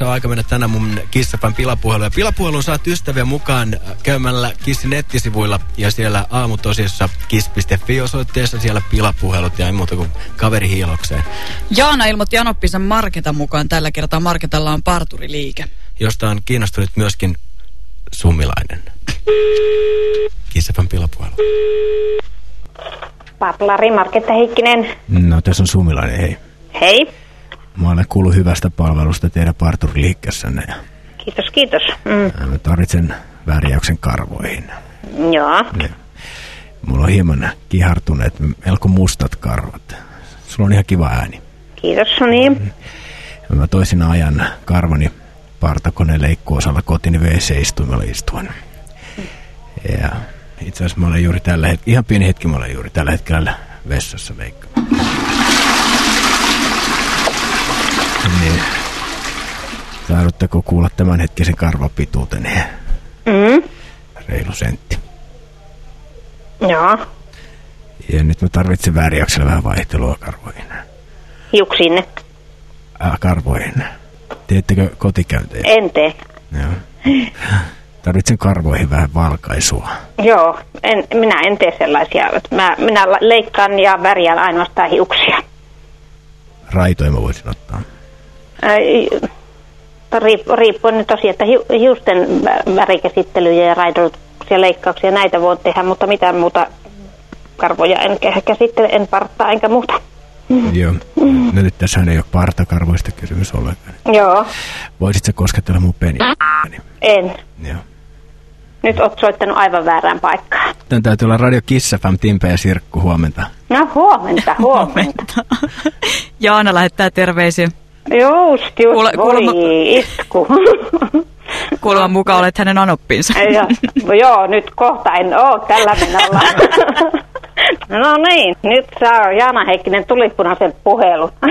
Se on aika mennä tänään mun Kissafan pilapuhelu. Ja pilapuhelun saat ystäviä mukaan käymällä Kissin nettisivuilla ja siellä aamutosissa kiss.fi osoitteessa siellä pilapuhelut ja ei muuta kuin kaveri hiilokseen. Jaana ilmoitti Anoppisen Marketan mukaan. Tällä kertaa Marketalla on parturiliike. Josta on kiinnostunut myöskin summilainen. Kissafan pilapuhelu. Paplari, Marketta Heikkinen. No tässä on summilainen, hei. Hei. Mä olen kuullut hyvästä palvelusta teidän parturiliikkeessänne Kiitos, kiitos. Mm. mä tarvitsen värjäyksen karvoihin. Joo. Ja mulla on hieman kihartuneet, melko mustat karvat. Sulla on ihan kiva ääni. Kiitos, no niin. Mä toisin ajan karvani partakoneen leikkuosalla kotini WC-istuimella istuen. Ja itse asiassa mä olen juuri tällä hetkellä, ihan pieni hetki mä olen juuri tällä hetkellä vessassa leikkaa. Niin. Saadutteko kuulla tämän hetkisen karvapituuteni? Mm. Reilu sentti. Joo. Ja nyt mä tarvitsen värjäyksellä vähän vaihtelua karvoihin. Hiuksinne. Äh, karvoihin. Teettekö kotikäyntejä? En tee. Joo. Tarvitsen karvoihin vähän valkaisua. Joo, en, minä en tee sellaisia. Mä, minä leikkaan ja värjään ainoastaan hiuksia. Raitoja mä voisin ottaa. Riip- riippuen nyt tosiaan, että hi- hiusten vä- värikäsittelyjä ja raidotuksia, leikkauksia, näitä voin tehdä, mutta mitään muuta karvoja en kä- käsittele, en parttaa enkä muuta. Joo. No nyt tässähän ei ole partakarvoista kysymys ollenkaan. Joo, Voisitko kosketella mun peni? en. Joo. Nyt oot soittanut aivan väärään paikkaan. Tän täytyy olla Radio Kiss FM, Timpe ja Sirkku, huomenta. No huomenta, huomenta. Jaana lähettää terveisiä. Just, just, Kuule- voi kuulemma- isku. Kuuleman mukaan olet hänen anoppinsa. ja, joo, nyt kohta en oo tällä menolla. no niin, nyt saa Jaana Heikkinen tulipunaisen puhelun.